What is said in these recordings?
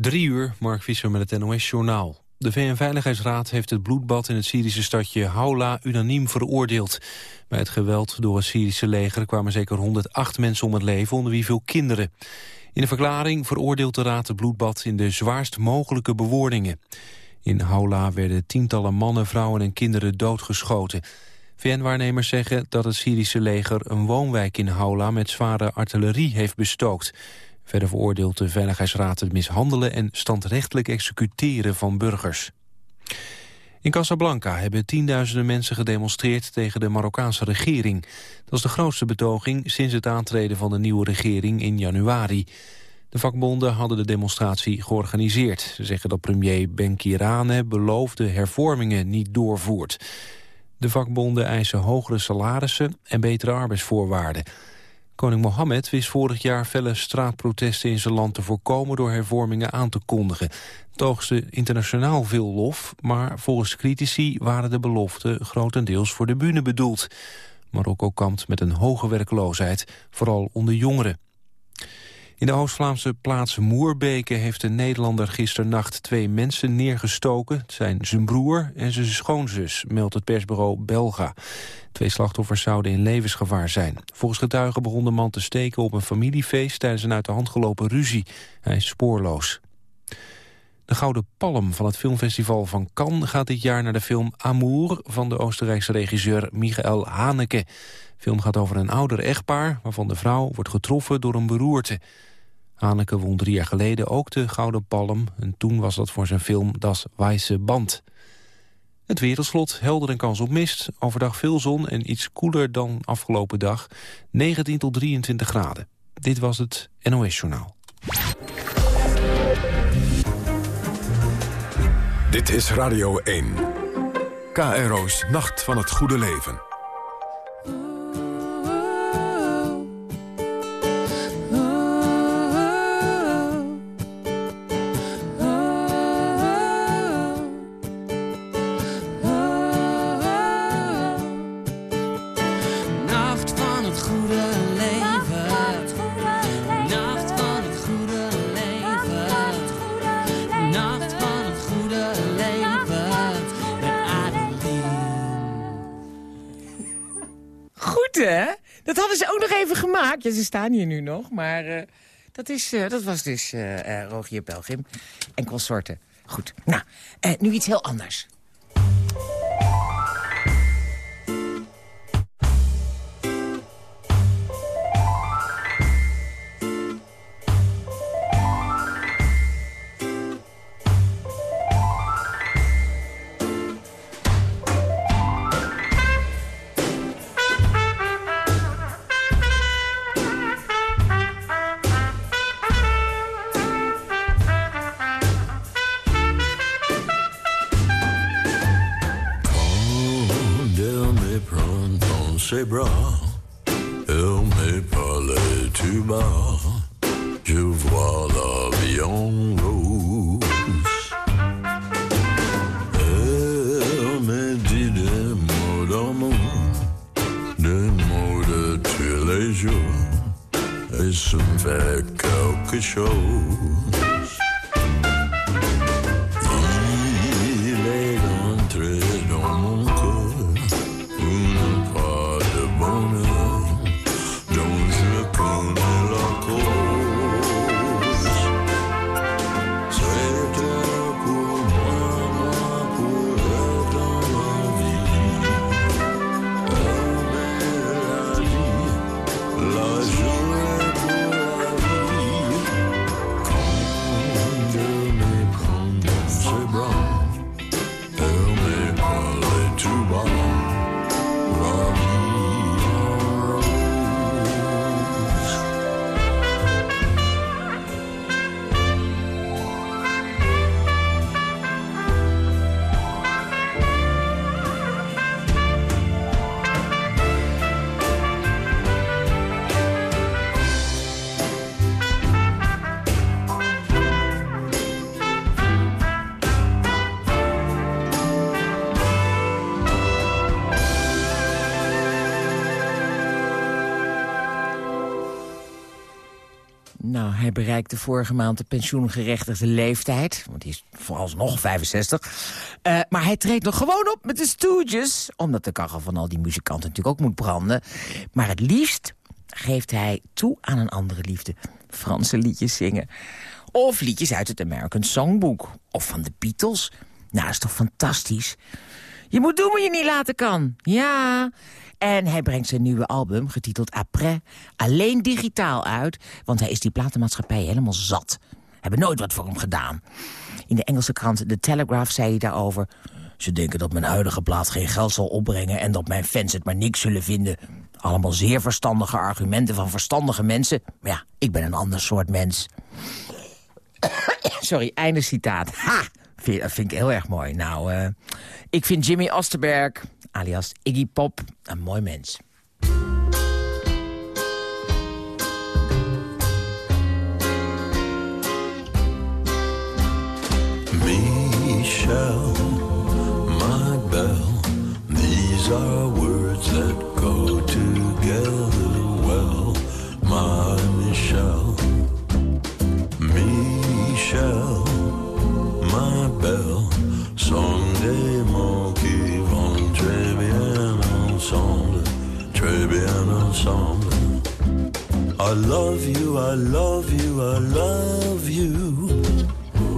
Drie uur, Mark Visser met het NOS-journaal. De VN-veiligheidsraad heeft het bloedbad in het Syrische stadje Haula unaniem veroordeeld. Bij het geweld door het Syrische leger kwamen zeker 108 mensen om het leven, onder wie veel kinderen. In de verklaring veroordeelt de raad het bloedbad in de zwaarst mogelijke bewoordingen. In Haula werden tientallen mannen, vrouwen en kinderen doodgeschoten. VN-waarnemers zeggen dat het Syrische leger een woonwijk in Haula met zware artillerie heeft bestookt. Verder veroordeelt de Veiligheidsraad het mishandelen en standrechtelijk executeren van burgers. In Casablanca hebben tienduizenden mensen gedemonstreerd tegen de Marokkaanse regering. Dat is de grootste betoging sinds het aantreden van de nieuwe regering in januari. De vakbonden hadden de demonstratie georganiseerd. Ze zeggen dat premier Benkirane beloofde hervormingen niet doorvoert. De vakbonden eisen hogere salarissen en betere arbeidsvoorwaarden. Koning Mohammed wist vorig jaar felle straatprotesten in zijn land te voorkomen door hervormingen aan te kondigen. Het oogste internationaal veel lof, maar volgens critici waren de beloften grotendeels voor de bühne bedoeld. Marokko kampt met een hoge werkloosheid, vooral onder jongeren. In de Oost-Vlaamse plaats Moerbeke heeft een Nederlander gisternacht twee mensen neergestoken. Het zijn zijn broer en zijn schoonzus, meldt het persbureau Belga. Twee slachtoffers zouden in levensgevaar zijn. Volgens getuigen begon de man te steken op een familiefeest tijdens een uit de hand gelopen ruzie. Hij is spoorloos. De Gouden Palm van het filmfestival van Cannes gaat dit jaar naar de film Amour van de Oostenrijkse regisseur Michael Haneke. De film gaat over een ouder echtpaar waarvan de vrouw wordt getroffen door een beroerte. Haneke won drie jaar geleden ook de Gouden Palm. En toen was dat voor zijn film Das Weiße Band. Het wereldslot, helder en kans op mist. Overdag veel zon en iets koeler dan afgelopen dag. 19 tot 23 graden. Dit was het NOS Journaal. Dit is Radio 1. KRO's Nacht van het Goede Leven. Ze staan hier nu nog, maar uh, dat, is, uh, dat was dus uh, Rogier Pelgrim en consorten. Goed, nou, nu iets heel anders. Bras, elle me parlait tout bas, je vois la vie en rose. Elle me dit des mots d'amour, des mots de tous les jours, et ça me fait quelque. Hij bereikte vorige maand de pensioengerechtigde leeftijd. Want hij is vooralsnog 65. Uh, maar hij treedt nog gewoon op met de Stooges. Omdat de kachel van al die muzikanten natuurlijk ook moet branden. Maar het liefst geeft hij toe aan een andere liefde. Franse liedjes zingen. Of liedjes uit het American Songbook. Of van de Beatles. Nou, dat is toch fantastisch? Je moet doen wat je niet laten kan. Ja. En hij brengt zijn nieuwe album, getiteld Après, alleen digitaal uit. Want hij is die platenmaatschappij helemaal zat. Hebben nooit wat voor hem gedaan. In de Engelse krant The Telegraph zei hij daarover... Ze denken dat mijn huidige plaat geen geld zal opbrengen... en dat mijn fans het maar niks zullen vinden. Allemaal zeer verstandige argumenten van verstandige mensen. Maar ja, ik ben een ander soort mens. Sorry, einde citaat. Ha! Vind, vind ik heel erg mooi. Nou, uh, ik vind Jimmy Osterberg, alias Iggy Pop, een mooi mens. Michelle, my belle, these are ensemble. I love you, I love you, I love you.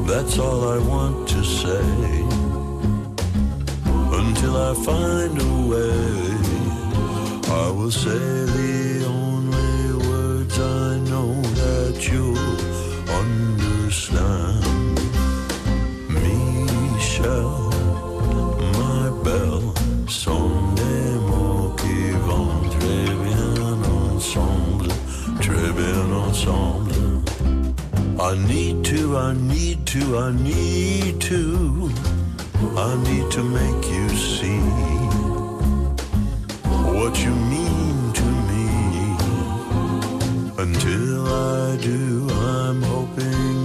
That's all I want to say. Until I find a way, I will say the only words I know that you'll ensemble. I need to, I need to, I need to, I need to make you see what you mean to me. Until I do, I'm hoping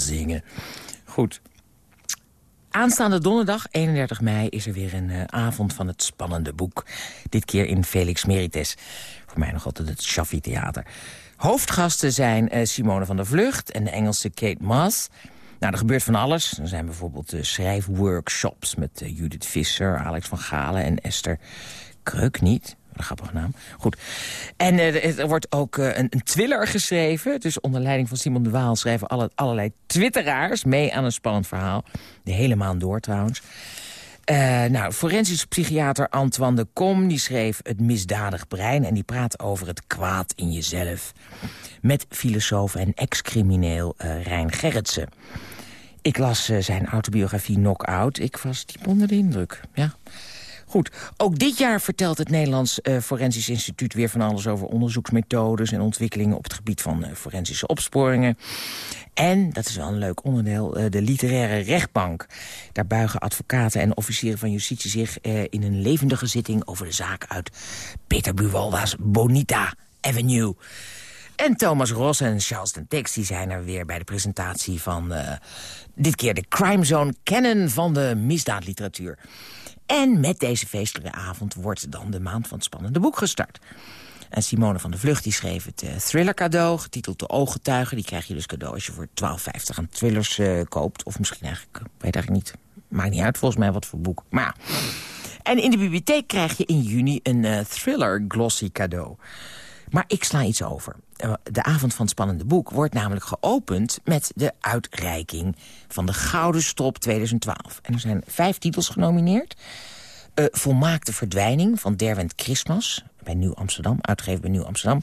zingen. Goed. Aanstaande donderdag, 31 mei, is er weer een eh, avond van het spannende boek. Dit keer in Felix Merites. Voor mij nog altijd het Shaffi Theater. Hoofdgasten zijn eh, Simone van der Vlucht en de Engelse Kate Moss. Nou, er gebeurt van alles. Er zijn bijvoorbeeld uh, schrijfworkshops met eh, Judith Visser, Alex van Galen en Esther Kreuk niet. Een grappige naam. Goed. En eh, er wordt ook eh, een, een twiller geschreven. Dus onder leiding van Simon de Waal schrijven alle, allerlei twitteraars mee aan een spannend verhaal. De hele maand door trouwens. Eh, nou, forensisch psychiater Antoine de Kom die schreef Het misdadig brein... en die praat over het kwaad in jezelf. Met filosoof en ex-crimineel Rijn Gerritsen. Ik las zijn autobiografie Knockout. Ik was diep onder de indruk, ja. Goed, ook dit jaar vertelt het Nederlands eh, Forensisch Instituut... weer van alles over onderzoeksmethodes en ontwikkelingen... op het gebied van eh, forensische opsporingen. En, dat is wel een leuk onderdeel, eh, de literaire rechtbank. Daar buigen advocaten en officieren van justitie zich... in een levendige zitting over de zaak uit Peter Buwalda's Bonita Avenue... En Thomas Ross en Charles den Tex zijn er weer bij de presentatie van... dit keer de Crime Zone Canon van de misdaadliteratuur. En met deze feestelijke avond wordt dan de maand van het spannende boek gestart. En Simone van der Vlucht die schreef het uh, thriller cadeau, getiteld De Ooggetuigen. Die krijg je dus cadeau als je voor 12,50 aan thrillers uh, koopt. Of misschien eigenlijk, weet eigenlijk niet. Maakt niet uit volgens mij wat voor boek. Maar ja. En in de bibliotheek krijg je in juni een uh, thriller glossy cadeau. Maar ik sla iets over. De avond van het spannende boek wordt namelijk geopend... met de uitreiking van de Gouden Strop 2012. En er zijn vijf titels genomineerd. Uh, Volmaakte Verdwijning van Derwent Christmas bij Nieuw Amsterdam, uitgegeven bij Nieuw Amsterdam.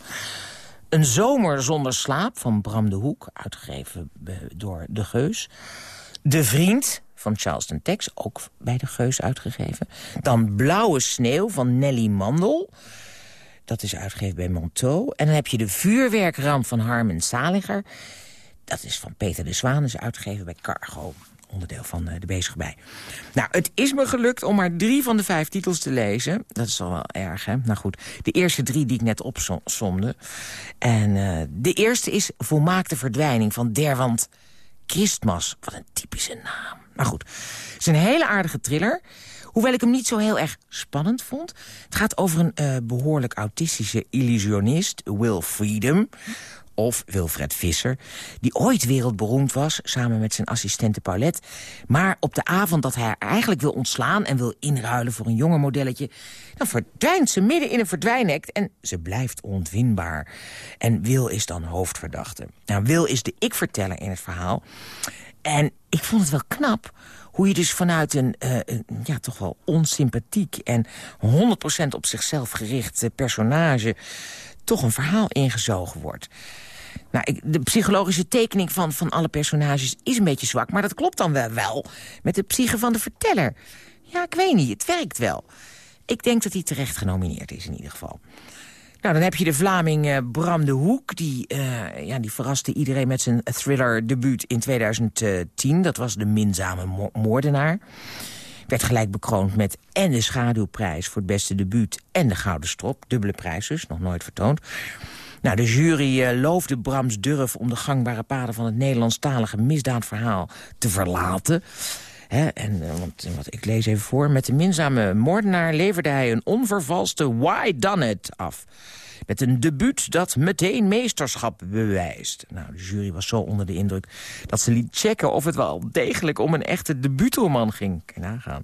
Een zomer zonder slaap van Bram de Hoek, uitgegeven door De Geus. De Vriend van Charleston Tex, ook bij De Geus uitgegeven. Dan Blauwe Sneeuw van Nelly Mandel. Dat is uitgegeven bij Monteau. En dan heb je De Vuurwerkramp van Harmen Salinger. Dat is van Peter de Zwaan, is uitgegeven bij Cargo onderdeel van eh, de bezige bij. Nou, het is me gelukt om maar drie van de vijf titels te lezen. Dat is al wel erg, hè? Nou goed, de eerste drie die ik net opsomde. En uh, de eerste is Volmaakte Verdwijning van Derwand Christmas. Wat een typische naam. Maar goed, het is een hele aardige thriller... Hoewel ik hem niet zo heel erg spannend vond. Het gaat over een uh, behoorlijk autistische illusionist, Will Freedom of Wilfred Visser... die ooit wereldberoemd was, samen met zijn assistente Paulette... maar op de avond dat hij haar eigenlijk wil ontslaan... en wil inruilen voor een jonger modelletje... dan verdwijnt ze midden in een verdwijnekt en ze blijft onwinbaar. En Wil is dan hoofdverdachte. Nou, Wil is de ik-verteller in het verhaal. En ik vond het wel knap hoe je dus vanuit een, uh, een, ja, toch wel onsympathiek... en 100% op zichzelf gericht personage toch een verhaal ingezogen wordt. Nou, ik, de psychologische tekening van, van alle personages is een beetje zwak... maar dat klopt dan wel, wel met de psyche van de verteller. Ja, ik weet niet, het werkt wel. Ik denk dat hij terecht genomineerd is in ieder geval. Nou, dan heb je de Vlaming uh, Bram de Hoek. Die, uh, ja, die verraste iedereen met zijn thriller-debuut in 2010. Dat was De Minzame Mo Moordenaar. Werd gelijk bekroond met en de Schaduwprijs voor het beste debuut... en de Gouden Strop, dubbele prijs dus, nog nooit vertoond. Nou, de jury uh, loofde Brams durf om de gangbare paden van het Nederlandstalige misdaadverhaal te verlaten. En, uh, want, wat, ik lees even voor. Met de minzame moordenaar leverde hij een onvervalste Why Done It af. Met een debuut dat meteen meesterschap bewijst. Nou, de jury was zo onder de indruk dat ze liet checken of het wel degelijk om een echte debuutroman ging. Kan je nagaan.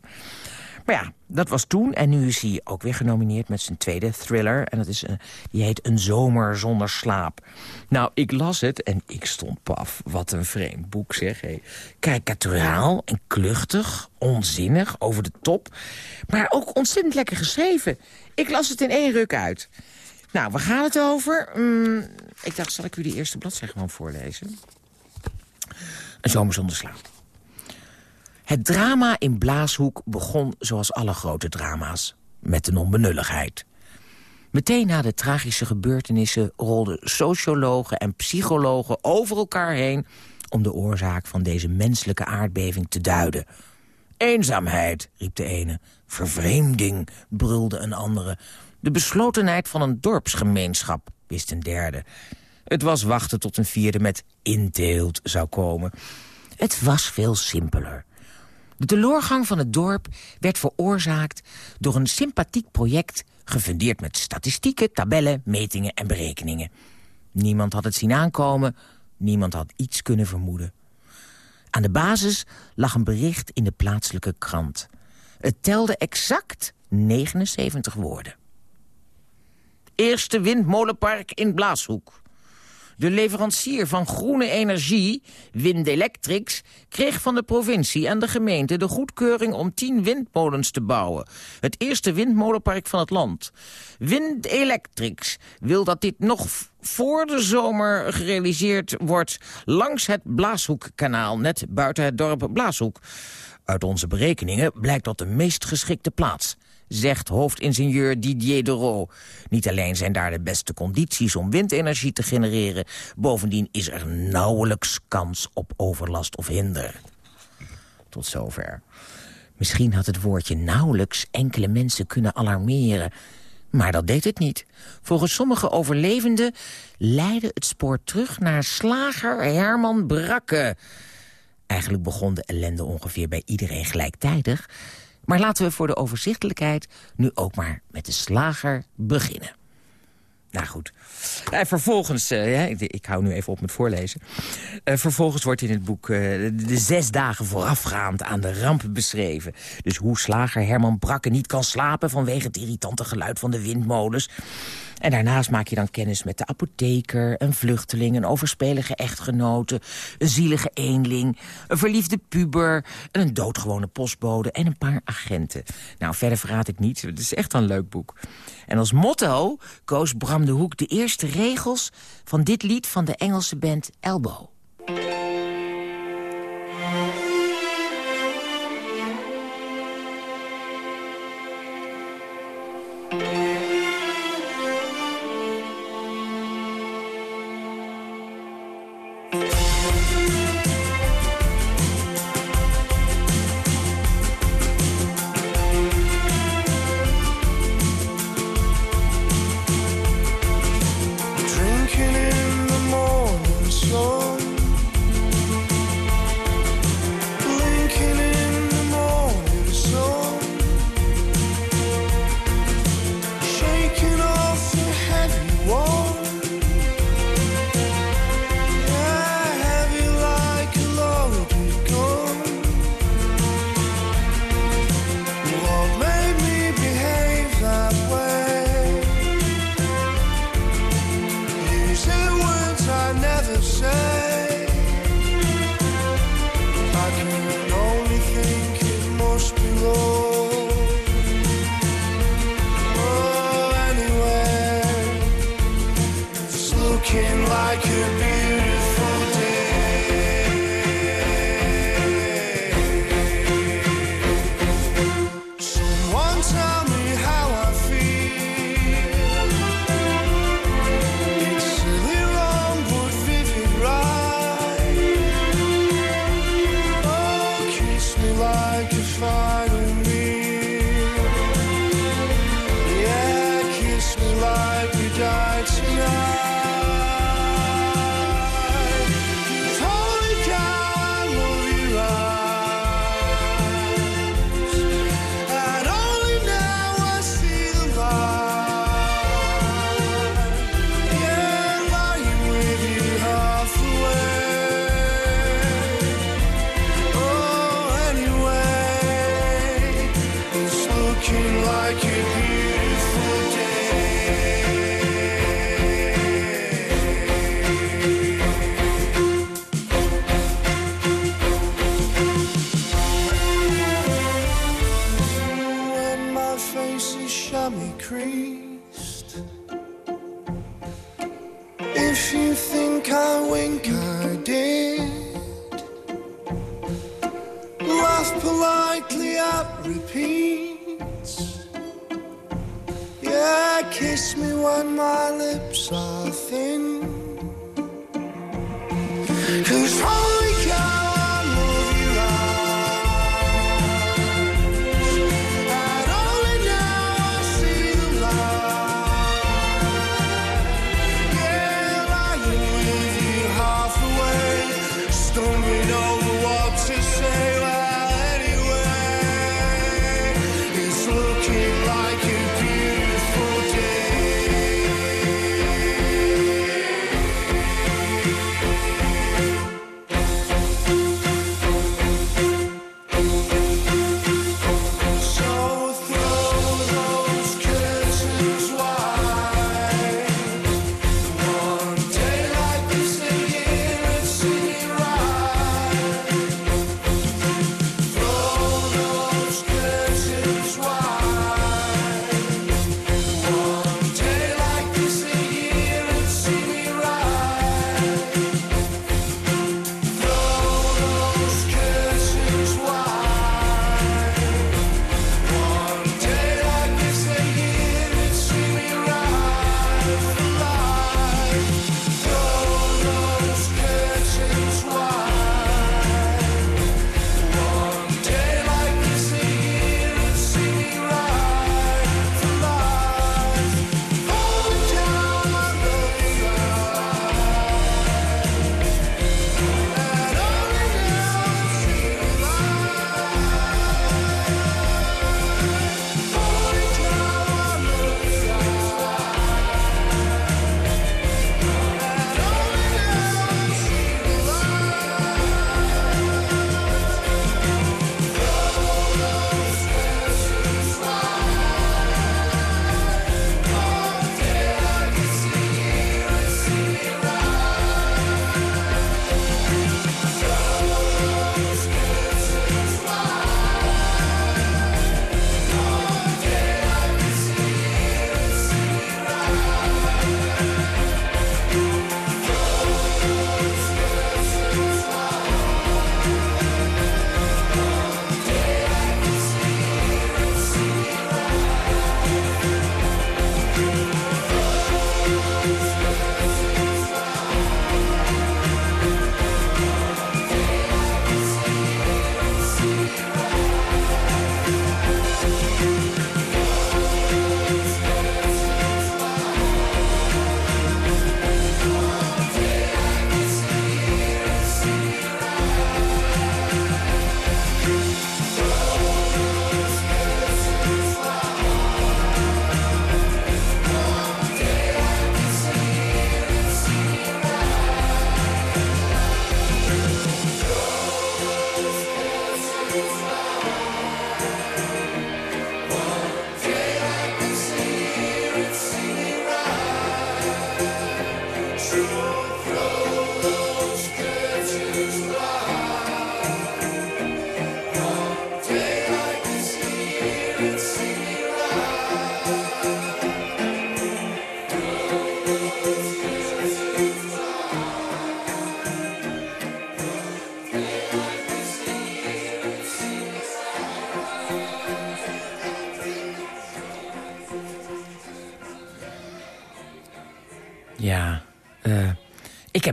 Maar ja, dat was toen. En nu is hij ook weer genomineerd met zijn tweede thriller. En dat is een, die heet Een zomer zonder slaap. Nou, ik las het en ik stond paf. Wat een vreemd boek, zeg. Hey. Karikaturaal en kluchtig, onzinnig, over de top. Maar ook ontzettend lekker geschreven. Ik las het in één ruk uit. Nou, waar gaat het over? Mm, ik dacht, zal ik u de eerste bladzijde gewoon voorlezen? Een zomer zonder slaap. Het drama in Blaashoek begon zoals alle grote drama's, met een onbenulligheid. Meteen na de tragische gebeurtenissen rolden sociologen en psychologen over elkaar heen... om de oorzaak van deze menselijke aardbeving te duiden. Eenzaamheid, riep de ene. Vervreemding, brulde een andere. De beslotenheid van een dorpsgemeenschap, wist een derde. Het was wachten tot een vierde met inteelt zou komen. Het was veel simpeler. De teleurgang van het dorp werd veroorzaakt door een sympathiek project... gefundeerd met statistieken, tabellen, metingen en berekeningen. Niemand had het zien aankomen, niemand had iets kunnen vermoeden. Aan de basis lag een bericht in de plaatselijke krant. Het telde exact 79 woorden. Eerste windmolenpark in Blaashoek. De leverancier van groene energie, Windelectrix, kreeg van de provincie en de gemeente de goedkeuring om tien windmolens te bouwen. Het eerste windmolenpark van het land. Windelectrix wil dat dit nog voor de zomer gerealiseerd wordt langs het Blaashoekkanaal, net buiten het dorp Blaashoek. Uit onze berekeningen blijkt dat de meest geschikte plaats zegt hoofdingenieur Didier de Roo. Niet alleen zijn daar de beste condities om windenergie te genereren... bovendien is er nauwelijks kans op overlast of hinder. Tot zover. Misschien had het woordje nauwelijks enkele mensen kunnen alarmeren... Maar dat deed het niet. Volgens sommige overlevenden leidde het spoor terug naar slager Herman Brakke. Eigenlijk begon de ellende ongeveer bij iedereen gelijktijdig... Maar laten we voor de overzichtelijkheid nu ook maar met de slager beginnen. Nou goed. Uh, vervolgens, uh, ik, ik, hou nu even op met voorlezen. Uh, vervolgens wordt in het boek de zes dagen voorafgaand aan de ramp beschreven. Dus hoe slager Herman Brakke niet kan slapen vanwege het irritante geluid van de windmolens. En daarnaast maak je dan kennis met de apotheker, een vluchteling... een overspelige echtgenote, een zielige eenling... een verliefde puber, een doodgewone postbode en een paar agenten. Nou, verder verraad ik niet. Het is echt een leuk boek. En als motto koos Bram de Hoek de eerste regels... van dit lied van de Engelse band Elbow.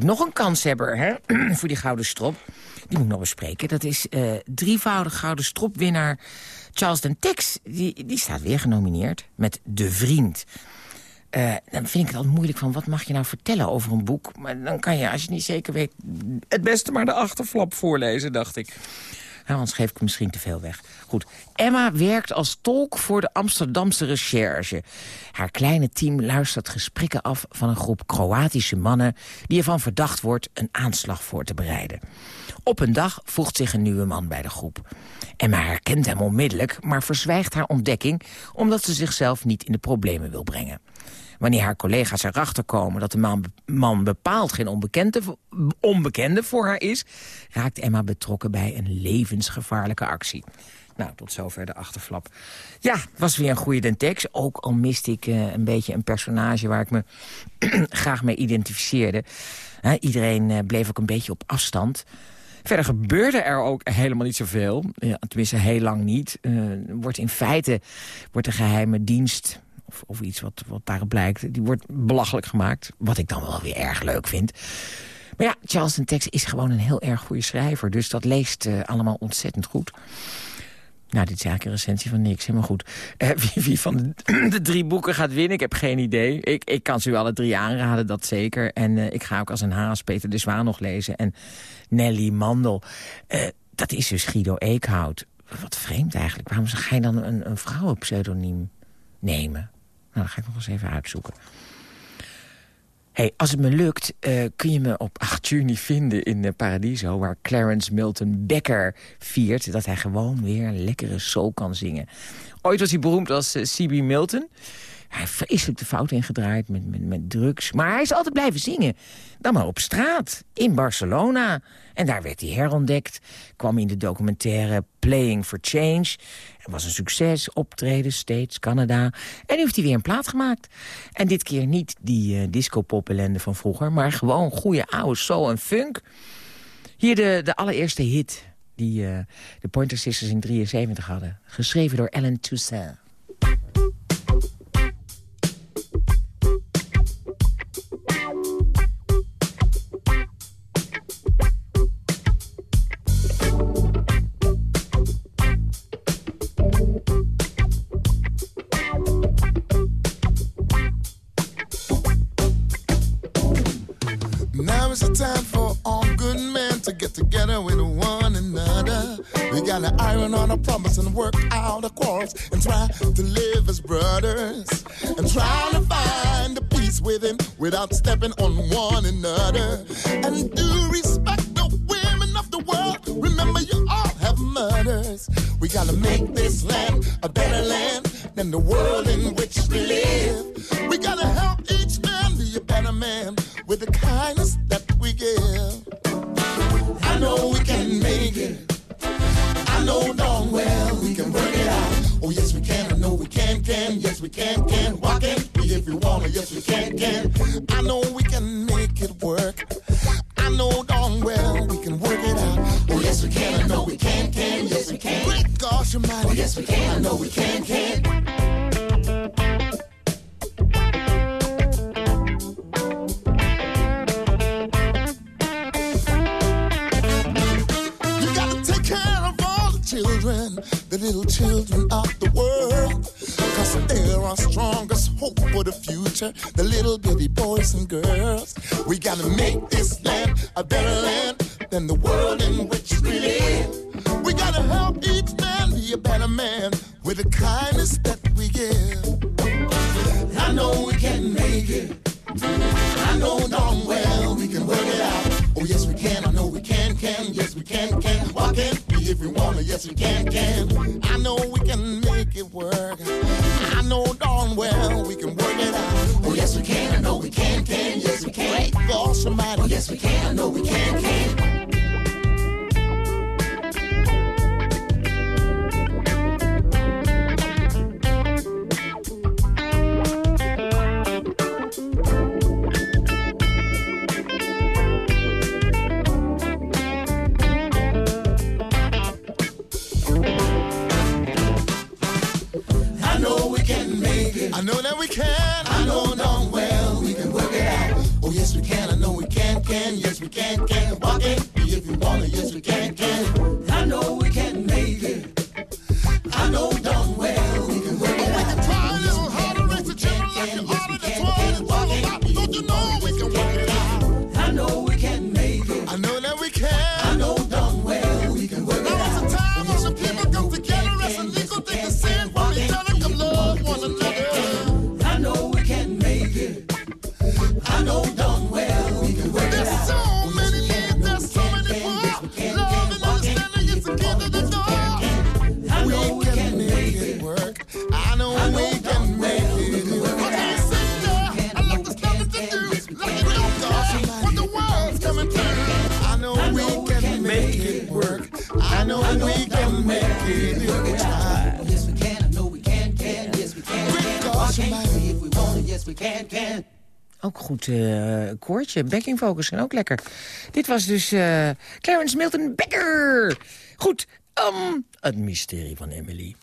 Nog een kanshebber hè, voor die gouden strop. Die moet ik nog bespreken. Dat is uh, drievoudig gouden stropwinnaar Charles Tex. Die, die staat weer genomineerd met De Vriend. Uh, dan vind ik het altijd moeilijk van, wat mag je nou vertellen over een boek? Maar dan kan je, als je niet zeker weet, het beste maar de achterflap voorlezen, dacht ik. Nou, anders geef ik misschien te veel weg. Goed, Emma werkt als tolk voor de Amsterdamse recherche. Haar kleine team luistert gesprekken af van een groep Kroatische mannen... die ervan verdacht wordt een aanslag voor te bereiden. Op een dag voegt zich een nieuwe man bij de groep. Emma herkent hem onmiddellijk, maar verzwijgt haar ontdekking... omdat ze zichzelf niet in de problemen wil brengen. Wanneer haar collega's erachter komen dat de man, bepaald geen onbekende, onbekende voor haar is... raakt Emma betrokken bij een levensgevaarlijke actie. Nou, tot zover de achterflap. Ja, was weer een goede dentex. Ook al miste ik uh, een beetje een personage waar ik me graag mee identificeerde. Uh, iedereen uh, bleef ook een beetje op afstand. Verder gebeurde er ook helemaal niet zoveel. Ja, tenminste, heel lang niet. wordt in feite wordt de geheime dienst of, of iets wat, wat daarop blijkt, die wordt belachelijk gemaakt. Wat ik dan wel weer erg leuk vind. Maar ja, Charleston Tex is gewoon een heel erg goede schrijver. Dus dat leest uh, allemaal ontzettend goed. Nou, dit is eigenlijk een recensie van niks. Helemaal goed. Uh, wie, wie, van de, drie boeken gaat winnen, ik heb geen idee. Ik, ik kan ze u alle drie aanraden, dat zeker. En uh, ik ga ook als een haas Peter de Zwaan nog lezen. En Nelly Mandel. dat is dus Guido Eekhout. Wat vreemd eigenlijk. Waarom ga je dan een, een vrouwenpseudoniem nemen? Nou, dat ga ik nog eens even uitzoeken. Hey, als het me lukt, uh, kun je me op 8 juni vinden in uh, Paradiso... waar Clarence Milton Becker viert dat hij gewoon weer een lekkere soul kan zingen. Ooit was hij beroemd als uh, C.B. Milton. Hij heeft vreselijk de fout ingedraaid met, met, met drugs. Maar hij is altijd blijven zingen. Dan maar op straat, in Barcelona. En daar werd hij herontdekt. Kwam in de documentaire Playing for Change. Het was een succes, optreden, steeds, Canada. En nu heeft hij weer een plaat gemaakt. En dit keer niet die uh, disco-pop ellende van vroeger... maar gewoon goede oude soul en funk. Hier de, de allereerste hit die uh, de Pointer Sisters in 73 hadden. Geschreven door Ellen Toussaint. Without stepping we can, can, yes we can, can. Why can't we if we wanna? Yes we can, can. I know we can make it work. I know darn well we can work it out. Oh yes we can, I know we can, can, yes we can. Great God somebody. Oh yes we can, I know we can, can. I goed eh, koortje. Backing vocals zijn ook lekker. Dit was dus eh, Clarence Milton Becker. Goed, ehm, het mysterie van Emily.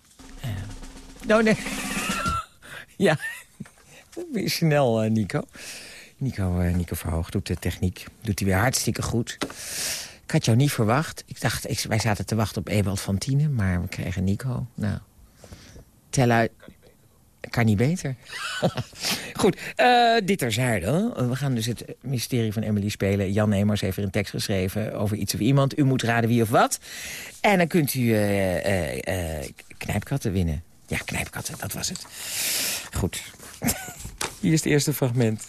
Nou, nee. ja, weer snel, Nico. Nico, Nico Verhoog doet de techniek. Doet hij weer hartstikke goed. Ik had jou niet verwacht. Ik dacht, ik, wij zaten te wachten op Ewald van Tienen, maar we kregen Nico. Nou, tel uit. Kan niet beter. Goed, eh dit terzijde. We gaan dus het mysterie van Emily spelen. Jan Nemers heeft er een tekst geschreven over iets of iemand. U moet raden wie of wat. En dan kunt u eh, eh, knijpkatten winnen. Ja, knijpkatten, dat was het. Goed. Hier is het eerste fragment.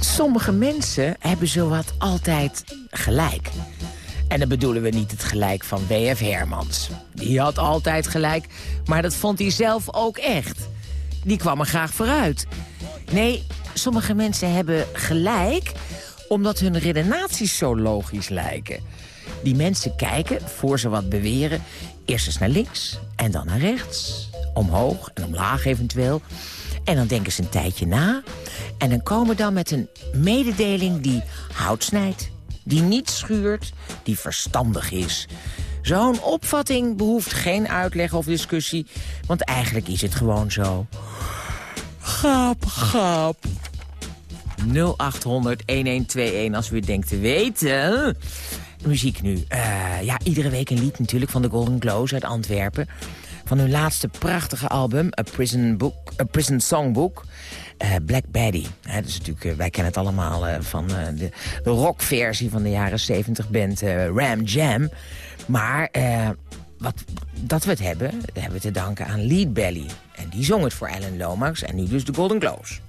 Sommige mensen hebben zowat altijd gelijk. En dan bedoelen we niet het gelijk van W.F. Hermans. Die had altijd gelijk, maar dat vond hij zelf ook echt. Die kwam er graag vooruit. Nee, sommige mensen hebben gelijk omdat hun redenaties zo logisch lijken. Die mensen kijken, voor ze wat beweren, eerst eens naar links en dan naar rechts. Omhoog en omlaag eventueel. En dan denken ze een tijdje na. En dan komen dan met een mededeling die hout snijdt. Die niet schuurt, die verstandig is. Zo'n opvatting behoeft geen uitleg of discussie. Want eigenlijk is het gewoon zo. Gaap, gaap. 0800-1121 als u het denkt te weten. Muziek nu. Eh, ja, iedere week een lied natuurlijk van de Golden Glows uit Antwerpen. Van hun laatste prachtige album, A Prison, Book, A Prison Songbook. Eh, Black Betty. Is natuurlijk, eh, wij kennen het allemaal eh, van de, de rockversie van de jaren 70 band Ram Jam. Maar wat, dat we het hebben, hebben we te danken aan Lead Belly. En die zong het voor Alan Lomax en nu dus de Golden Glows.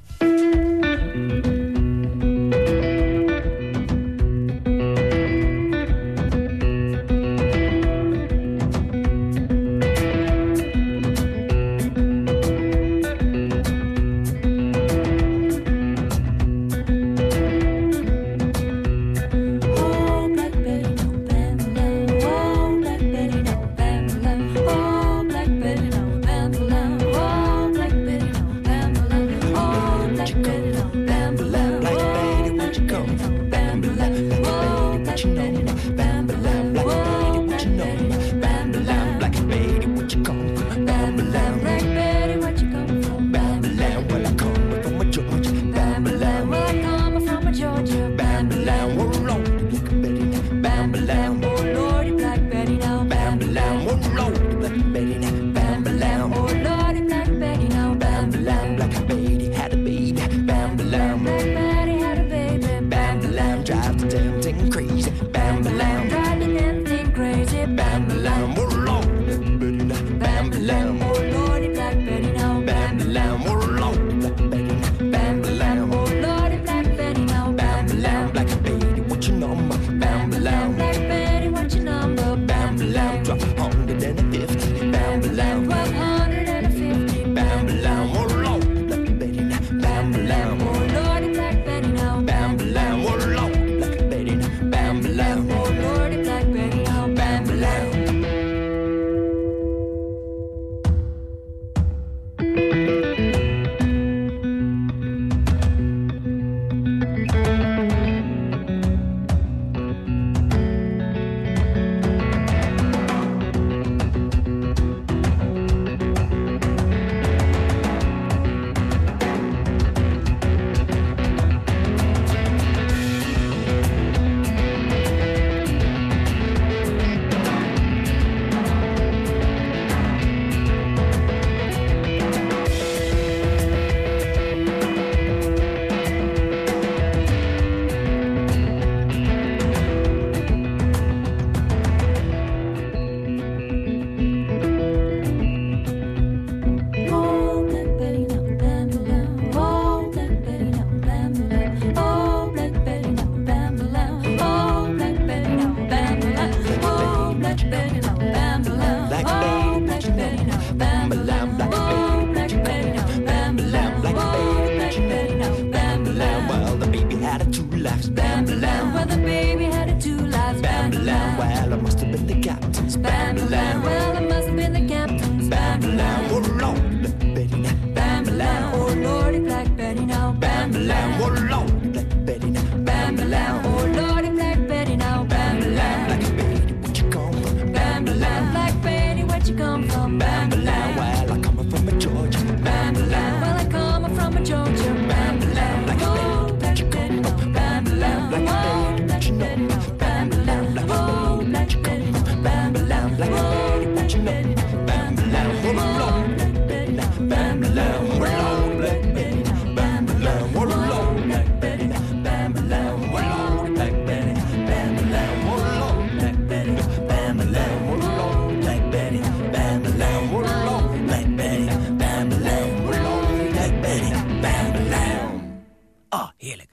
Heerlijk.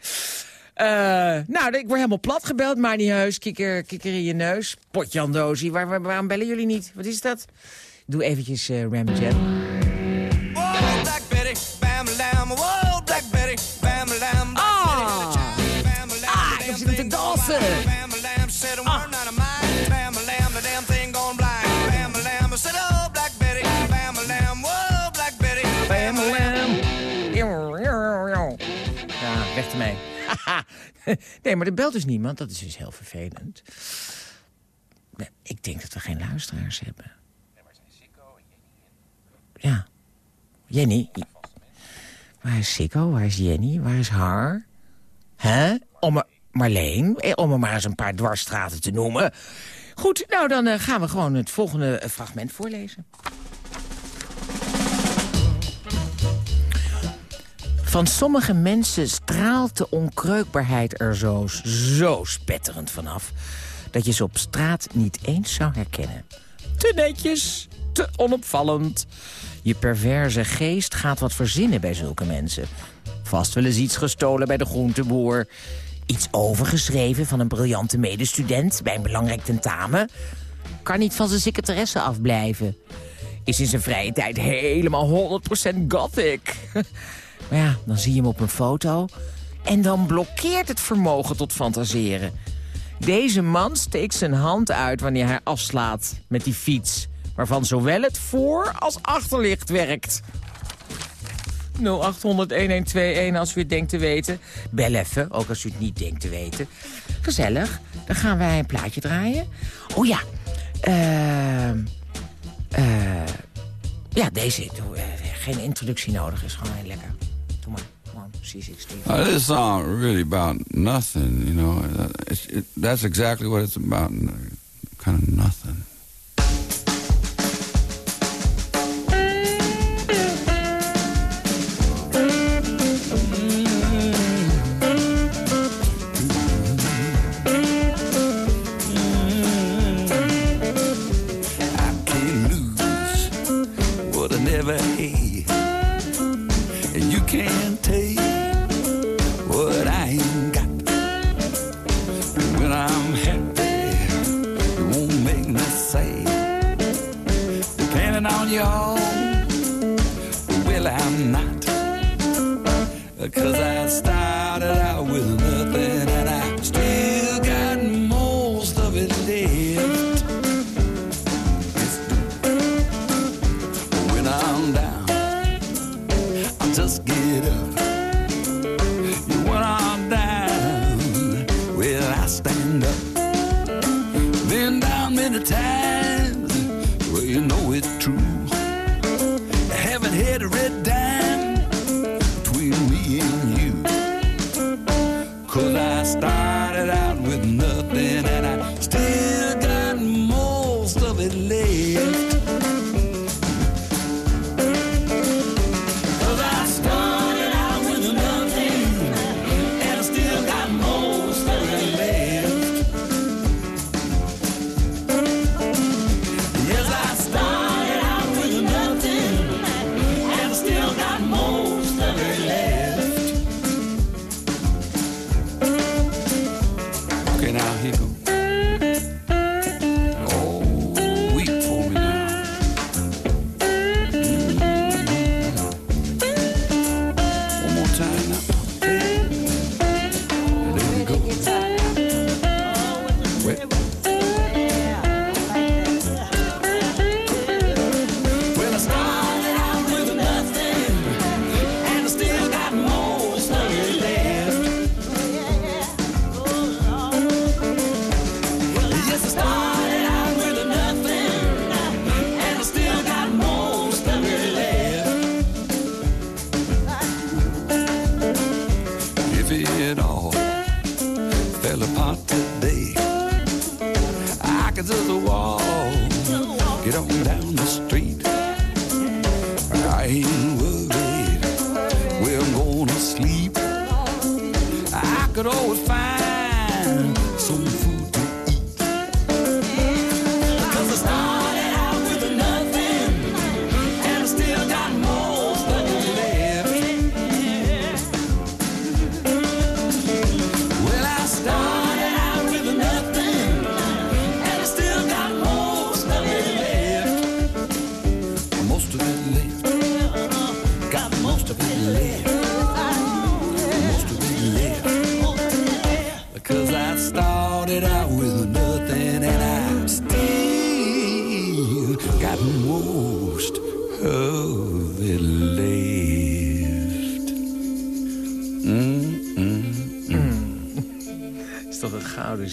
Eh, nou, ik word helemaal plat gebeld. Maar niet heus, kikker, kikker in je neus. Potjandozie, waar, waar, waarom bellen jullie niet? Wat is dat? Doe eventjes eh Ram Jam. nee, maar er belt dus niemand. Dat is dus heel vervelend. Ik denk dat we geen luisteraars hebben. Ja. Jenny. Waar is Sikko? Waar is Jenny? Waar is haar? Hè? Om Marleen? Eh, Om er maar eens een paar dwarsstraten te noemen. Goed, nou dan eh, gaan we gewoon het volgende fragment voorlezen. Van sommige mensen straalt de onkreukbaarheid er zo, zo spetterend vanaf... dat je ze op straat niet eens zou herkennen. Te netjes, te onopvallend. Je perverse geest gaat wat verzinnen bij zulke mensen. Vast wel eens iets gestolen bij de groenteboer. Iets overgeschreven van een briljante medestudent bij een belangrijk tentamen. Kan niet van zijn secretaresse afblijven. Is in zijn vrije tijd helemaal 100% gothic. Maar ja, dan zie je hem op een foto... en dan blokkeert het vermogen tot fantaseren. Deze man steekt zijn hand uit wanneer hij afslaat met die fiets... waarvan zowel het voor- als achterlicht werkt. 0800-1121 als u het denkt te weten. Bel even, ook als u het niet denkt te weten. Gezellig, dan gaan wij een plaatje draaien. Oh ja, ehm eh, ja, deze, eh, geen introductie nodig, is gewoon heel Doe maar, gewoon C16. Uh, this song really about nothing, you know. Uh, it, that's exactly what it's about, uh, kind of nothing.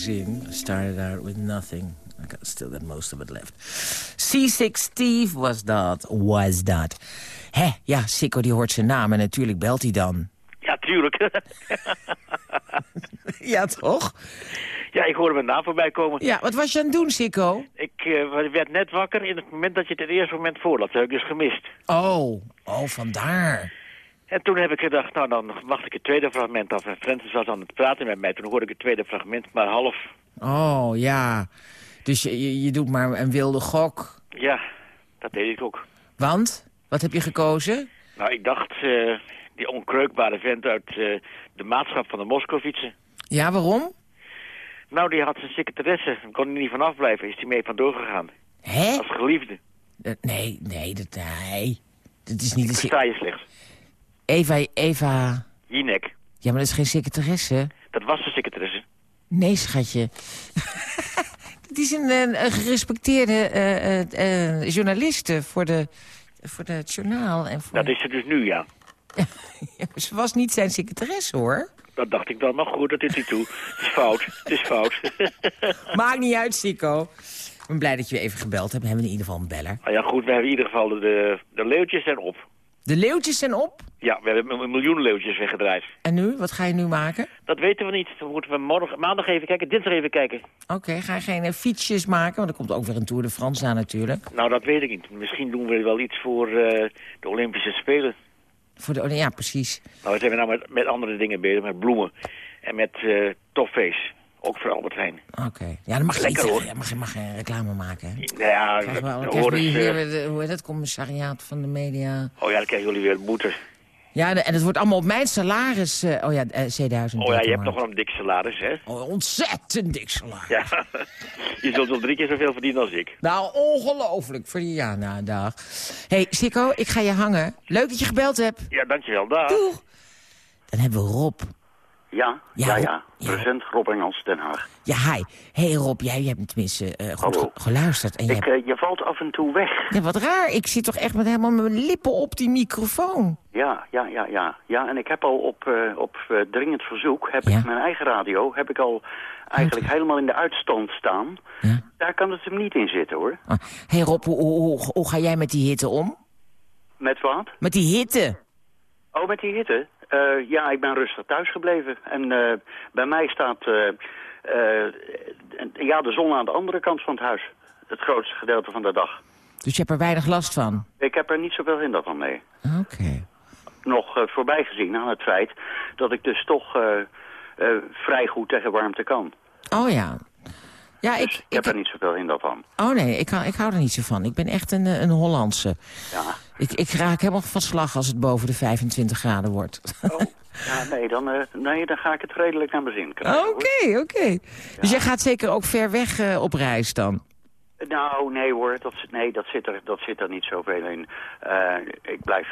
Zin? I started out with nothing. I got still got most of it left. C6 Steve was dat, was dat. Hé, ja, Sikko die hoort zijn naam en natuurlijk belt hij dan. Ja, tuurlijk. Ja, toch? ja, ik hoorde mijn naam voorbij komen. Ja, wat was je aan het doen, Sikko? Ik eh, werd net wakker in het moment dat je het het eerste moment voor had. Dat heb ik dus gemist. Oh, oh, vandaar. En toen heb ik gedacht, nou dan wacht ik het tweede fragment af. En Francis was aan het praten met mij. Toen hoorde ik het tweede fragment, maar half. Oh, ja. Dus je, je, doet maar een wilde gok. Ja, dat deed ik ook. Want? Wat heb je gekozen? Nou, ik dacht, eh, die onkreukbare vent uit eh, de maatschap van de Moskovitsen. Ja, waarom? Nou, die had zijn secretaresse. Daar kon hij niet vanaf blijven. Is hij mee vandoor gegaan. Hè? Als geliefde. Eh, Nee, nee, dat, nee. Dat is niet de... Versta je slecht. Eva, Eva... Jinek. Ja, maar dat is geen secretaresse. Dat was de secretaresse. Nee, schatje. Het is een, gerespecteerde eh, journaliste voor, de, voor het journaal. En voor... Dat is ze dus nu, ja. Ja, ze was niet zijn secretaresse, hoor. Dat dacht ik dan, maar goed, dat is niet toe. Het is fout, het is fout. Maakt niet uit, Sico. Ik ben blij dat je even gebeld hebt. We hebben in ieder geval een beller. nou ja, goed, we hebben in ieder geval de, de, de leeuwtjes zijn op. De leeuwtjes zijn op. Ja, we hebben een miljoen leeuwtjes weggedraaid. En nu? Wat ga je nu maken? Dat weten we niet. Dan moeten we morgen, maandag even kijken, dinsdag even kijken. Oké, ga je geen eh, fietsjes maken? Want er komt ook weer een Tour de France aan natuurlijk. Nou, dat weet ik niet. Misschien doen we wel iets voor eh, de Olympische Spelen. Voor de, ja, precies. Nou, we zijn nou met, met andere dingen bezig, met bloemen. En met eh toffees. Ook voor Albert Heijn. Oké. Ja, dan mag je, ja, mag, je- mag geen reclame maken. Hè? Ja, we, dan hier, weer de, hoe heet dat, commissariaat van de media. Oh ja, dan krijgen jullie weer boete. Ja, en het wordt allemaal op mijn salaris. eh, oh ja, eh, C1000. Oh ja, je hebt toch wel een dik salaris, hè? Oh, ontzettend dik salaris. Ja. je zult wel drie keer zoveel verdienen als ik. Nou, ongelooflijk. Voor die, ja, nou, dag. hey, Sikko, ik ga je hangen. Leuk dat je gebeld hebt. Ja, dankjewel. Dag. Doeg. Dan hebben we Rob. Ja, Ja, ja, ja. Ja. Present Rob Engels, Den Haag. Ja, hi. hey Rob, jij hebt tenminste eh, goed ge- geluisterd. En Ik, hebt... eh, je valt af en toe weg. ja, wat raar. Ik zit toch echt met helemaal mijn lippen op die microfoon. Ja, ja, ja, ja. Ja, en ik heb al op, eh, op dringend verzoek, heb Ja. ik mijn eigen radio, heb ik al eigenlijk helemaal in de uitstand staan. Ja. Daar kan het hem niet in zitten, hoor. Ah, hey Rob, hoe, hoe, hoe, hoe ga jij met die hitte om? Met wat? Met die hitte? Oh, met die hitte? Eh, ja, ik ben rustig thuis gebleven. En eh, bij mij staat eh, eh, ja, de zon aan de andere kant van het huis. Het grootste gedeelte van de dag. Dus je hebt er weinig last van? Ik heb er niet zoveel hinder van mee. Oké. nog voorbij gezien aan het feit dat ik dus toch vrij goed tegen warmte kan. Oh ja. Ja, Dus ik, ik, heb er niet zoveel hinder van. Oh nee, ik, hou- ik hou er niet zo van. Ik ben echt een, eh, een Hollandse. Ja. Ik, ik raak helemaal van slag als het boven de 25 graden wordt. Oh, ja, nee, dan, eh, nee, dan ga ik het redelijk naar mijn zin krijgen. Oké, oké. Dus jij gaat zeker ook ver weg eh, op reis dan? Nou, nee hoor, dat, zit- nee, dat, zit er, dat zit er niet zoveel in. Ik, blijf,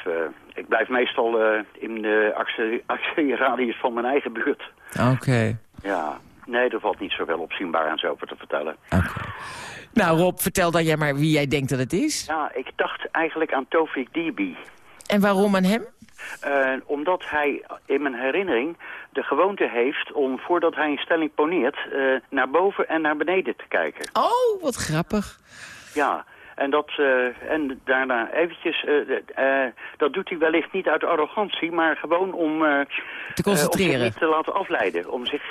ik blijf meestal in de actie- actieradius van mijn eigen buurt. Oké. Ja, nee, er valt niet zoveel opzienbaar aan zo over te vertellen. Nou Rob, vertel dan jij maar wie jij denkt dat het is. Ja, ik dacht eigenlijk aan Tofik Dibi. En waarom aan hem? Eh, omdat hij in mijn herinnering de gewoonte heeft om voordat hij een stelling poneert... eh, naar boven en naar beneden te kijken. Oh, wat grappig. Ja, En, dat, eh, en daarna eventjes, eh, eh, dat doet hij wellicht niet uit arrogantie, maar gewoon om, Te concentreren. om zich niet te laten afleiden. Om zich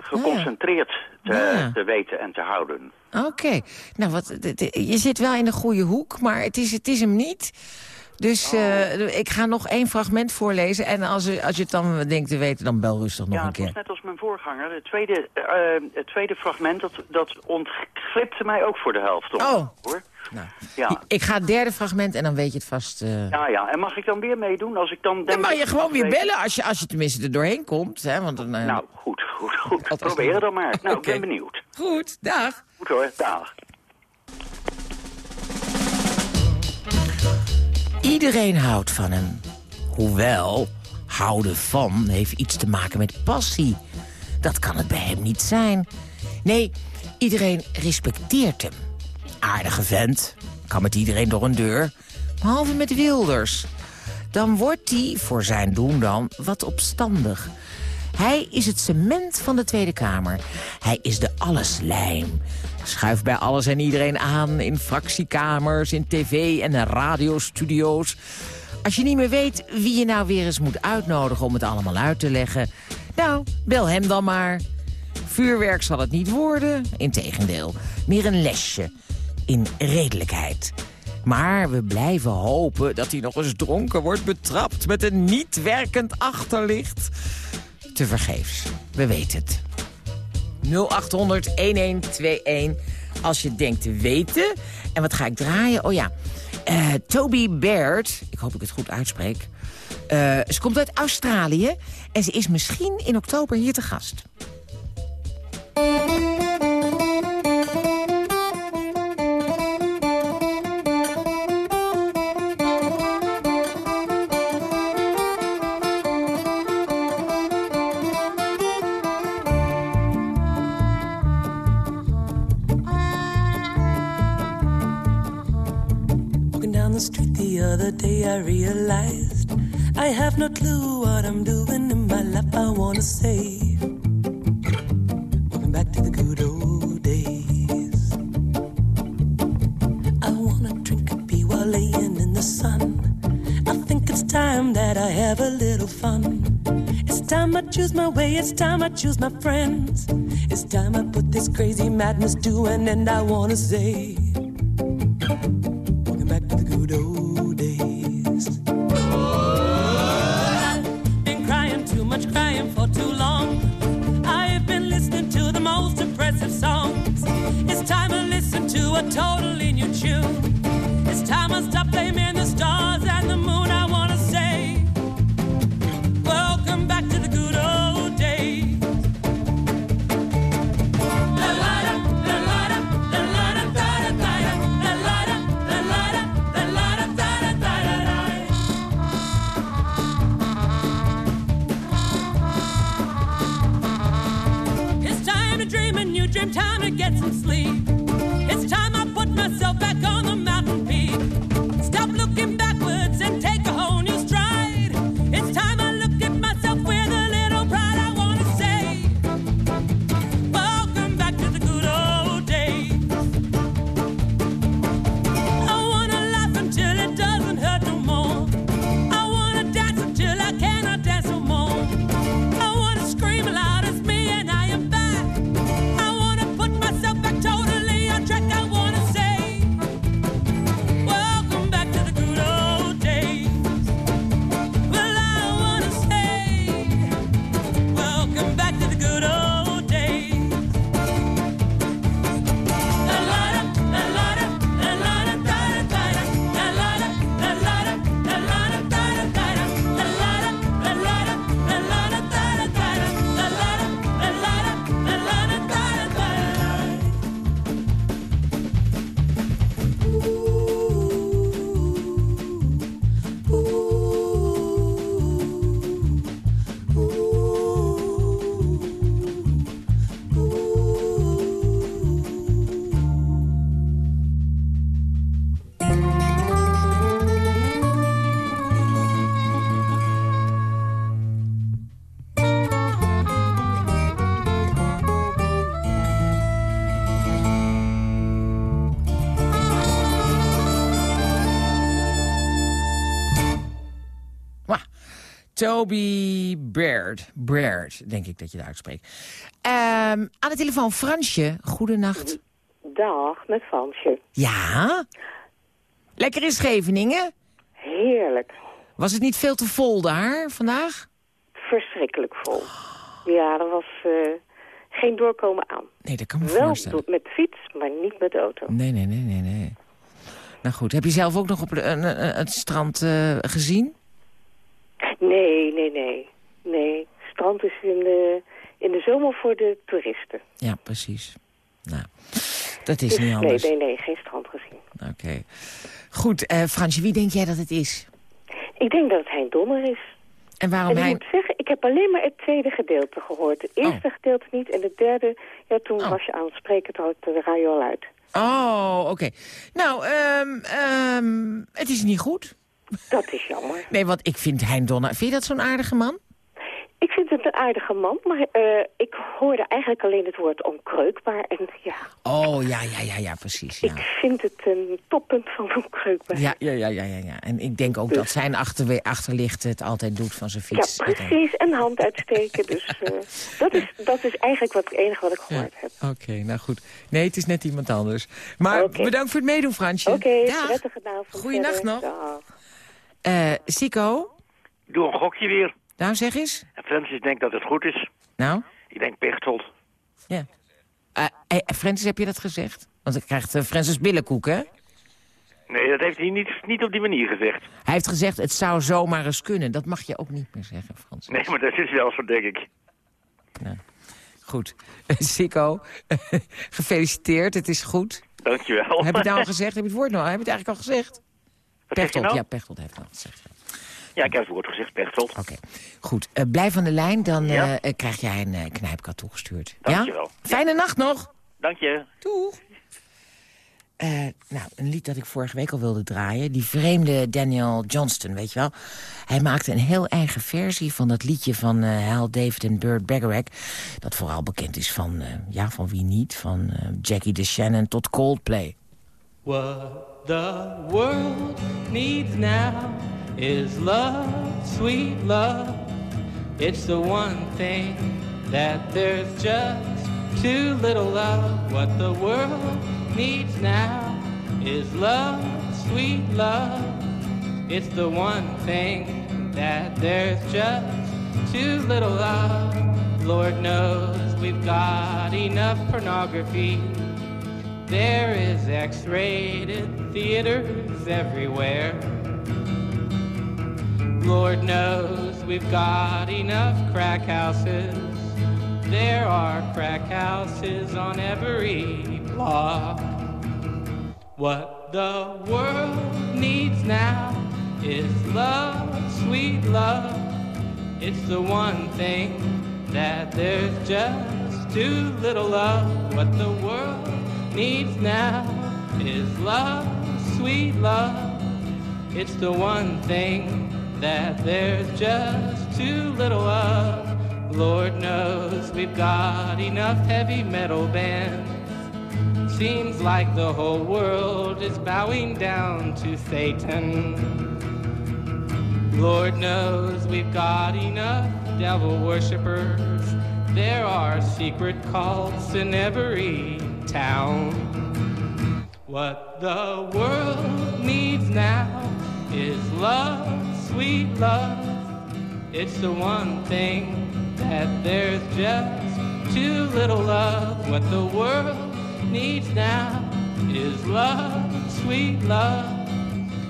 geconcentreerd te, Ja. te weten en te houden. Oké. Nou, wat, je zit wel in de goede hoek, maar het is, het is hem niet. Dus eh, ik ga nog één fragment voorlezen. En als, u- als je het dan denkt te weten, dan bel rustig nog ja, een keer. net als mijn voorganger. Het tweede, het tweede fragment, dat, dat ontglipte mij ook voor de helft. om, Oh. Hoor. Nou, Ja. Ik ga het derde fragment en dan weet je het vast. eh. ja, ja. En mag ik dan weer meedoen als ik dan denk... Dan mag je gewoon weer bellen als je, als je tenminste er doorheen komt. Hè? Want dan, eh, Nou, goed, goed, goed. Probeer het dan maar. Nou, ik ben benieuwd. Goed, dag. Goed hoor, dag. Iedereen houdt van hem. Hoewel, houden van heeft iets te maken met passie. Dat kan het bij hem niet zijn. Nee, iedereen respecteert hem. Aardige vent, kan met iedereen door een deur. Behalve met Wilders. Dan wordt hij, voor zijn doen dan, wat opstandig. Hij is het cement van de Tweede Kamer. Hij is de alleslijm. Schuift bij alles en iedereen aan in fractiekamers, in tv- en radiostudio's. Als je niet meer weet wie je nou weer eens moet uitnodigen om het allemaal uit te leggen... nou, bel hem dan maar. Vuurwerk zal het niet worden, integendeel. Meer een lesje in redelijkheid. Maar we blijven hopen dat hij nog eens dronken wordt betrapt... met een niet werkend achterlicht. Te vergeefs, we weten het. 0800-1121 als je denkt te weten. En wat ga ik draaien? Oh ja, eh, Toby Baird, ik hoop ik het goed uitspreek... eh, ze komt uit Australië en ze is misschien in oktober hier te gast. Clue what I'm doing in my life. I wanna say, welcome back to the good old days. I wanna drink a pee while laying in the sun. I think it's time that I have a little fun. It's time I choose my way, it's time I choose my friends. It's time I put this crazy madness to an end. I wanna say, Toby Baird. Baird, denk ik dat je het uitspreekt. Ehm, aan de telefoon Fransje. Goedenacht. Dag, met Fransje. Ja? Lekker in Scheveningen? Heerlijk. Was het niet veel te vol daar vandaag? Verschrikkelijk vol. Ja, er was eh, geen doorkomen aan. Nee, dat kan me Wel voorstellen. do- met fiets, maar niet met auto. Nee, nee, nee, nee, nee. Nou goed, heb je zelf ook nog op de- het strand eh, gezien? Nee, nee, nee. Nee, strand is in de, in de zomer voor de toeristen. Ja, precies. Nou, dat is Dus niet anders. Nee, nee, nee, geen strand gezien. Oké. Goed, eh, Fransje, wie denk jij dat het is? Ik denk dat het Hein Donner is. En waarom en ik hij... moet zeggen, ik heb alleen maar het tweede gedeelte gehoord. Het eerste gedeelte niet en het derde, ja, toen was je aan het spreken, toen had de radio al uit. Oh, oké. Nou, ehm, ehm, het is niet goed. Dat is jammer. Nee, want ik vind Hein Donner... Vind je dat zo'n aardige man? Ik vind het een aardige man, maar eh, ik hoorde eigenlijk alleen het woord onkreukbaar. En ja, Oh, ja, ja, ja, ja, precies. Ja. ik vind het een toppunt van onkreukbaar. Ja, ja, ja, ja, ja, ja. En ik denk ook dat zijn achterwe achterlicht het altijd doet van zijn Ja, fiets. precies. En hand uitsteken. Dus eh, dat, is, dat is eigenlijk wat, het enige wat ik gehoord heb. Oké, nou goed. Nee, het is net iemand anders. Maar bedankt voor het meedoen, Fransje. Oké, Dag. prettige avond. Goeienacht nog. Dag. Eh, Sico, Doe een gokje weer. nou zeg eens. En Francis denkt dat het goed is. Nou? Ik denk Pechtold. Ja. Eh, Francis, heb je dat gezegd? Want dan krijgt eh, Francis billenkoek, hè? Nee, dat heeft hij niet, niet op die manier gezegd. Hij heeft gezegd, het zou zomaar eens kunnen. Dat mag je ook niet meer zeggen, Frans. Nee, maar dat is wel zo, denk ik. Goed. Sico, gefeliciteerd, het is goed. Dankjewel. Heb je het nou al gezegd? Heb je het woord nou? Heb je het eigenlijk al gezegd? Pechtold, nou? ja, Pechtold heeft al gezegd. Ja, ik heb het woord gezegd, Pechtold. Oké. Goed, eh, blijf aan de lijn, dan Ja. eh, eh, krijg jij een eh, knijpkat toegestuurd. Dankjewel. Ja? Fijne nacht nog. Dank je. Doeg. Nou, een lied dat ik vorige week al wilde draaien. Die vreemde Daniel Johnston, weet je wel. Hij maakte een heel eigen versie van dat liedje van Hal David en Burt Bacharach. Dat vooral bekend is van, ja, van wie niet? Van Jackie DeShannon tot Coldplay. What the world needs now is love, sweet love. It's the one thing that there's just too little of. What the world needs now is love, sweet love. It's the one thing that there's just too little of. Lord knows we've got enough pornography. There is X-rated theaters everywhere. Lord knows we've got enough crack houses. There are crack houses on every block. What the world needs now is love, sweet love. It's the one thing that there's just too little of. What the world needs now is love, sweet love. It's the one thing that there's just too little of. Lord knows we've got enough heavy metal bands. Seems like the whole world is bowing down to Satan. Lord knows we've got enough devil worshippers. There are secret cults in every town. What the world needs now is love, sweet love. It's the one thing that there's just too little of. What the world needs now is love, sweet love.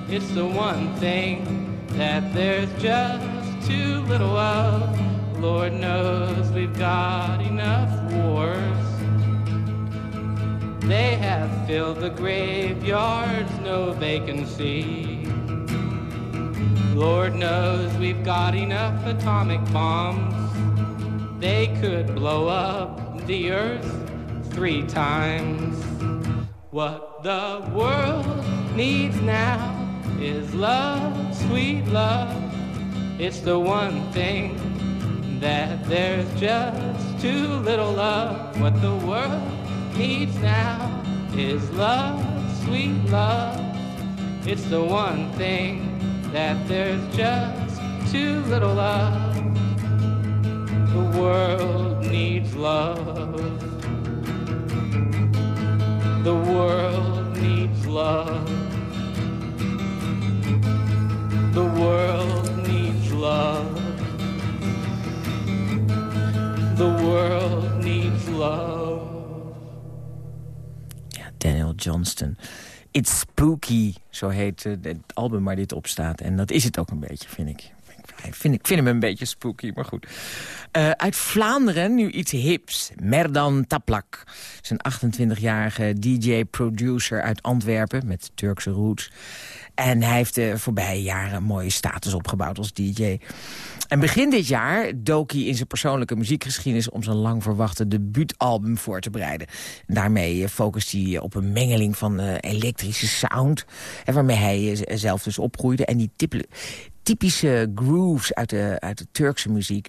It's the one thing that there's just too little of. Lord knows we've got enough wars. They have filled the graveyards, no vacancy. Lord knows we've got enough atomic bombs. They could blow up the earth three times. What the world needs now is love, sweet love. It's the one thing that there's just too little of. What the world needs now is love, sweet love. It's the one thing that there's just too little of. The world needs love. The world needs love. The world needs love. The world needs love. Johnston. It's Spooky, zo heet eh, het album waar dit op staat. En dat is het ook een beetje, vind ik. Ik vind, ik vind hem een beetje spooky, maar goed. Eh, uit Vlaanderen nu iets hips. Merdan Taplak. een 28-jarige DJ-producer uit Antwerpen met Turkse roots. En hij heeft de voorbije jaren een mooie status opgebouwd als DJ. En begin dit jaar dook hij in zijn persoonlijke muziekgeschiedenis... om zijn lang verwachte debuutalbum voor te bereiden. En daarmee eh, focust hij op een mengeling van eh, elektrische sound... En waarmee hij eh, zelf dus opgroeide. En die typische grooves uit de, uit de Turkse muziek.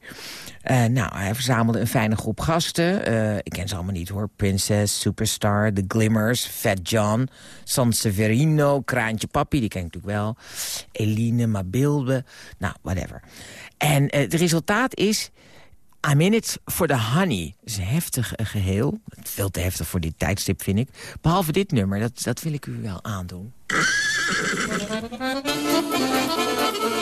Eh, nou, hij verzamelde een fijne groep gasten. Eh, ik ken ze allemaal niet hoor. Princess, Superstar, The Glimmers, Fat John... San Severino, Kraantje Papi, die ken ik natuurlijk wel. Eline, Mabilde, nou, whatever. En eh, het resultaat is... I'm in it for the honey. Het is een heftig eh, geheel. Veel te heftig voor dit tijdstip, vind ik. Behalve dit nummer, dat, dat wil ik u wel aandoen.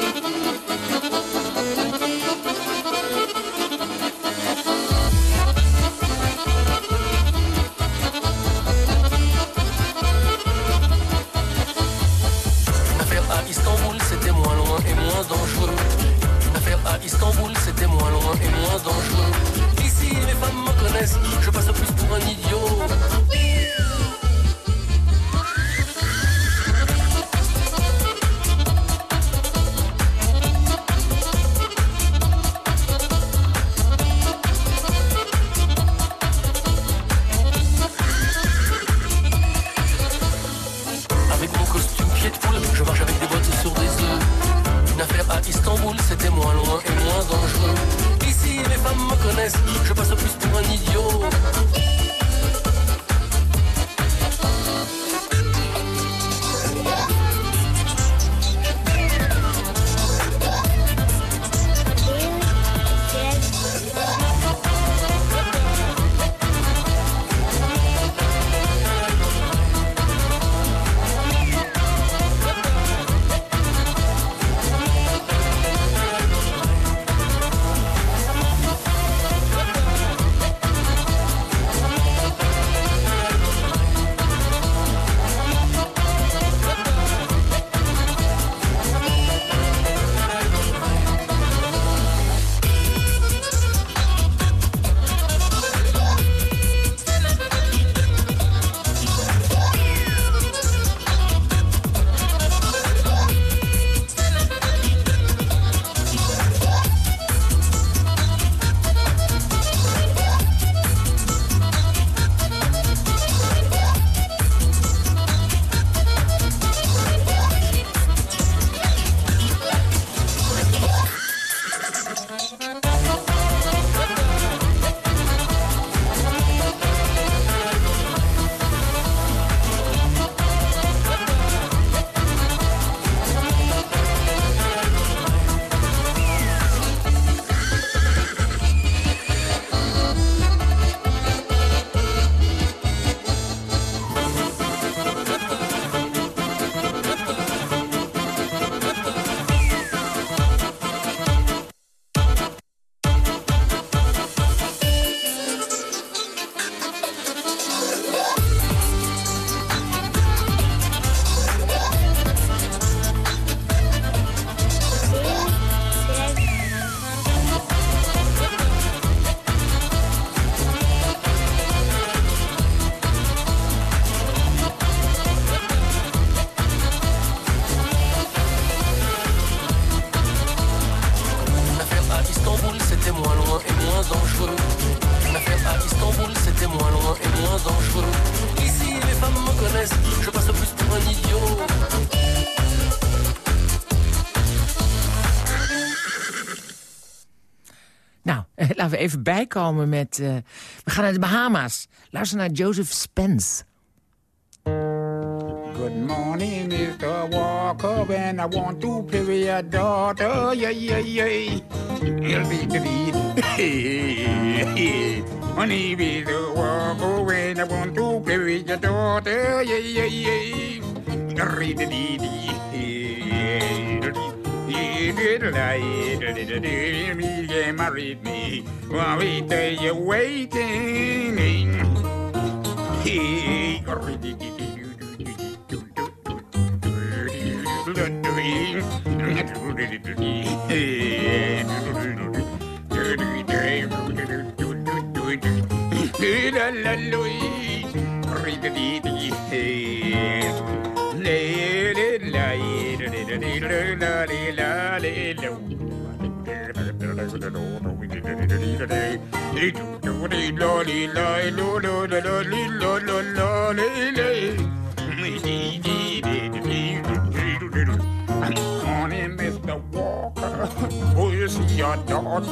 dangereux. Ici, les femmes me connaissent, Laten we even bijkomen met... eh, we gaan naar de Bahama's. Luister naar Joseph Spence. Good morning, Mr. Walker. When I want to play your daughter, yeah, yeah, yeah. Honey, Mr. Walker. When I want to play your daughter, yeah, yeah, yeah. good light. Me get married me. While we day you waiting. Hey, La la la, Morning, Mr. Walker. Oh, you see your dog.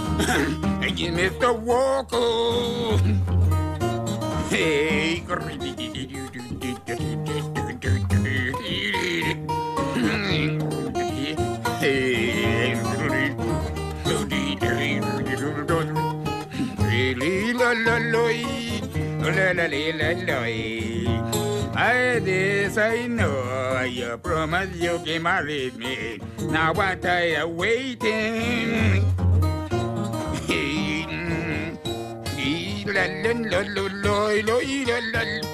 Hey, Mr. Walker. I this I know you promised you can marry me. Now what are you waiting? La la la la la la la la.